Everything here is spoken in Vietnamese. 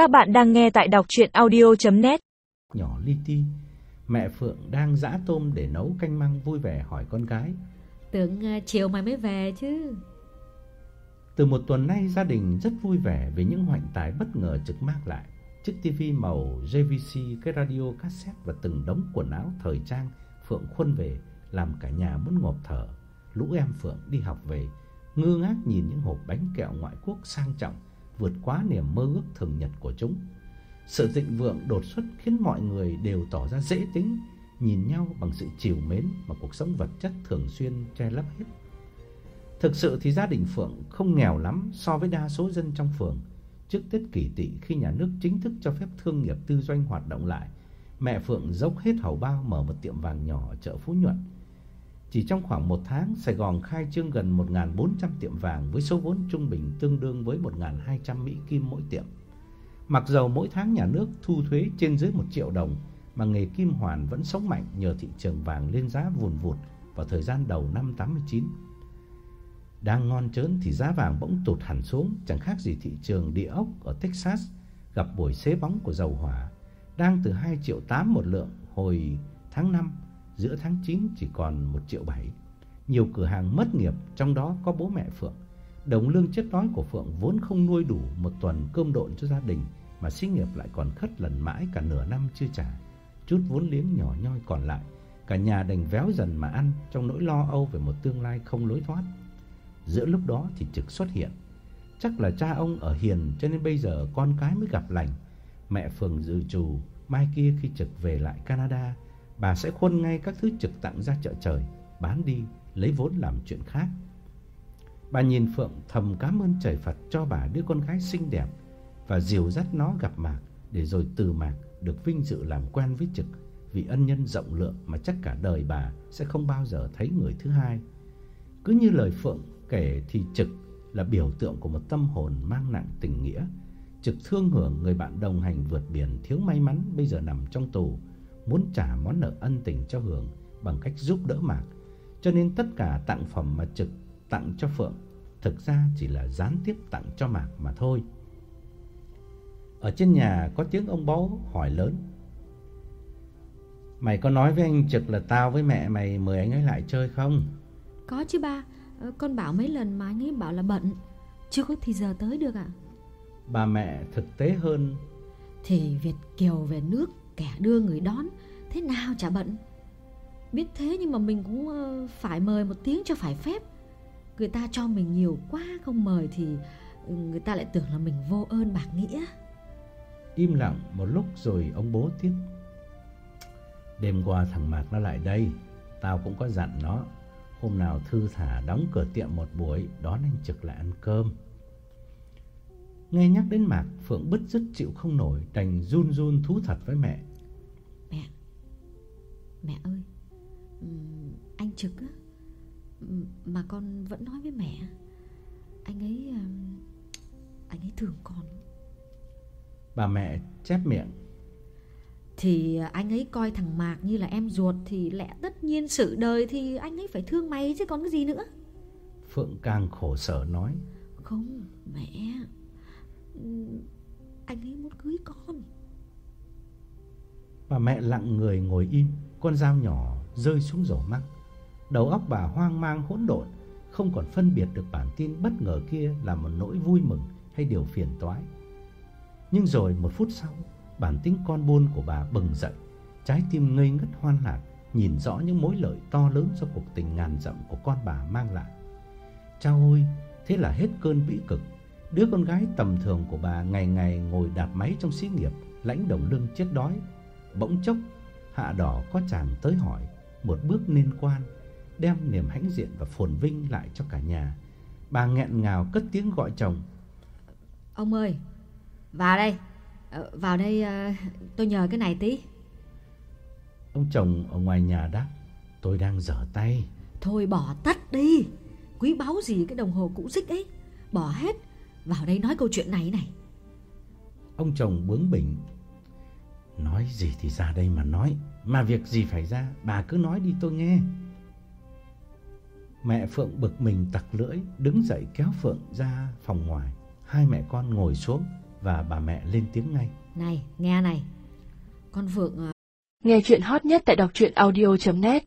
Các bạn đang nghe tại đọc chuyện audio.net Nhỏ li ti, mẹ Phượng đang giã tôm để nấu canh măng vui vẻ hỏi con gái. Tưởng uh, chiều mày mới về chứ Từ một tuần nay gia đình rất vui vẻ vì những hoạnh tài bất ngờ trực mác lại. Chiếc tivi màu JVC, cái radio cassette và từng đống quần áo thời trang Phượng khuân về làm cả nhà muốn ngộp thở. Lũ em Phượng đi học về, ngơ ngác nhìn những hộp bánh kẹo ngoại quốc sang trọng vượt quá niềm mơ ước thường nhật của chúng. Sự thịnh vượng đột xuất khiến mọi người đều tỏ ra dễ tính, nhìn nhau bằng sự chiều mến mà cuộc sống vật chất thường xuyên che lấp hết. Thực sự thì gia đình Phượng không nghèo lắm so với đa số dân trong phường. Trước Tết Kỷ Tỵ khi nhà nước chính thức cho phép thương nghiệp tư doanh hoạt động lại, mẹ Phượng dốc hết hầu bao mở một tiệm vàng nhỏ ở chợ Phú Nhuận. Chỉ trong khoảng một tháng, Sài Gòn khai trương gần 1.400 tiệm vàng với số vốn trung bình tương đương với 1.200 Mỹ Kim mỗi tiệm. Mặc dầu mỗi tháng nhà nước thu thuế trên dưới 1 triệu đồng, mà nghề kim hoàn vẫn sống mạnh nhờ thị trường vàng lên giá vùn vụt vào thời gian đầu năm 89. Đang ngon chớn thì giá vàng bỗng tụt hẳn xuống, chẳng khác gì thị trường địa ốc ở Texas gặp buổi xế bóng của dầu hỏa, đang từ 2 triệu 8 một lượng hồi tháng 5 giữa tháng 9 chỉ còn 1 triệu 7. Nhiều cửa hàng mất nghiệp, trong đó có bố mẹ Phượng. Đồng lương chết đói của Phượng vốn không nuôi đủ một tuần cơm độn cho gia đình, mà xí nghiệp lại còn khất lần mãi cả nửa năm chưa trả. Chút vốn liếng nhỏ nhoi còn lại, cả nhà đành véo dần mà ăn trong nỗi lo âu về một tương lai không lối thoát. Giữa lúc đó thì Trực xuất hiện. Chắc là cha ông ở hiền cho nên bây giờ con cái mới gặp lành. Mẹ Phượng dự trù mai kia khi Trực về lại Canada bà sẽ khuân ngay các thứ trực tặng ra chợ trời, bán đi, lấy vốn làm chuyện khác. Bà nhìn Phượng thầm cảm ơn trời Phật cho bà đứa con gái xinh đẹp và dìu dắt nó gặp Mạc để rồi từ Mạc được vinh dự làm quen với Trực vì ân nhân rộng lượng mà chắc cả đời bà sẽ không bao giờ thấy người thứ hai. Cứ như lời Phượng kể thì Trực là biểu tượng của một tâm hồn mang nặng tình nghĩa. Trực thương hưởng người bạn đồng hành vượt biển thiếu may mắn bây giờ nằm trong tù muốn trả món nợ ân tình cho Hường bằng cách giúp đỡ Mạc. Cho nên tất cả tặng phẩm mà Trực tặng cho Phượng thực ra chỉ là gián tiếp tặng cho Mạc mà thôi. Ở trên nhà có tiếng ông bố hỏi lớn. Mày có nói với anh Trực là tao với mẹ mày mời anh ấy lại chơi không? Có chứ ba ờ, Con bảo mấy lần mà anh ấy bảo là bận Chưa có thì giờ tới được ạ Bà mẹ thực tế hơn Thì Việt Kiều về nước Kẻ đưa người đón, Thế nào chả bận. Biết thế nhưng mà mình cũng ờ, phải mời một tiếng cho phải phép. Người ta cho mình nhiều quá không mời thì ừ, Người ta lại tưởng là mình vô ơn bạc nghĩa. Im lặng một lúc rồi ông bố tiếp. Đêm qua thằng Mạc nó lại đây, Tao cũng có dặn nó, Hôm nào thư thả đóng cửa tiệm một buổi, Đón anh Trực lại ăn cơm. Nghe nhắc đến Mạc, Phượng bứt rứt chịu không nổi, Đành run run thú thật với mẹ Mẹ. Mẹ ơi Anh Trực á Mà con vẫn nói với mẹ Anh ấy Anh ấy thương con. Bà mẹ chép miệng. Thì anh ấy coi thằng Mạc như là em ruột Thì lẽ tất nhiên sự đời Thì anh ấy phải thương mày chứ còn cái gì nữa. Phượng càng khổ sở nói. Không mẹ Anh ấy muốn cưới con Bà mẹ lặng người ngồi im, Con dao nhỏ rơi xuống rổ măng. Đầu óc bà hoang mang hỗn độn, Không còn phân biệt được bản tin bất ngờ kia Là một nỗi vui mừng hay điều phiền toái. Nhưng rồi một phút sau, Bản tính con buôn của bà bừng dậy, Trái tim ngây ngất hoan lạc Nhìn rõ những mối lợi to lớn Do cuộc tình ngàn dặm của con bà mang lại. Chao ôi Thế là hết cơn bĩ cực. Đứa con gái tầm thường của bà Ngày ngày ngồi đạp máy trong xí nghiệp, Lãnh đồng lương chết đói Bỗng chốc Hạ đỏ có chàng tới hỏi Một bước nên quan Đem niềm hãnh diện và phồn vinh lại cho cả nhà. Bà nghẹn ngào cất tiếng gọi chồng. Ông ơi Vào đây. Ờ, Vào đây ờ, tôi nhờ cái này tí. Ông chồng ở ngoài nhà đáp Tôi đang dở tay. Thôi bỏ tắt đi. Quý báu gì cái đồng hồ cũ xích ấy. Bỏ hết. Vào đây nói câu chuyện này này. Ông chồng bướng bỉnh Nói gì thì ra đây mà nói Mà việc gì phải ra Bà cứ nói đi tôi nghe Mẹ Phượng bực mình tặc lưỡi Đứng dậy kéo Phượng ra phòng ngoài Hai mẹ con ngồi xuống và bà mẹ lên tiếng ngay. Này, nghe này. Con Phượng à, Nghe chuyện hot nhất tại đọc truyện audio.net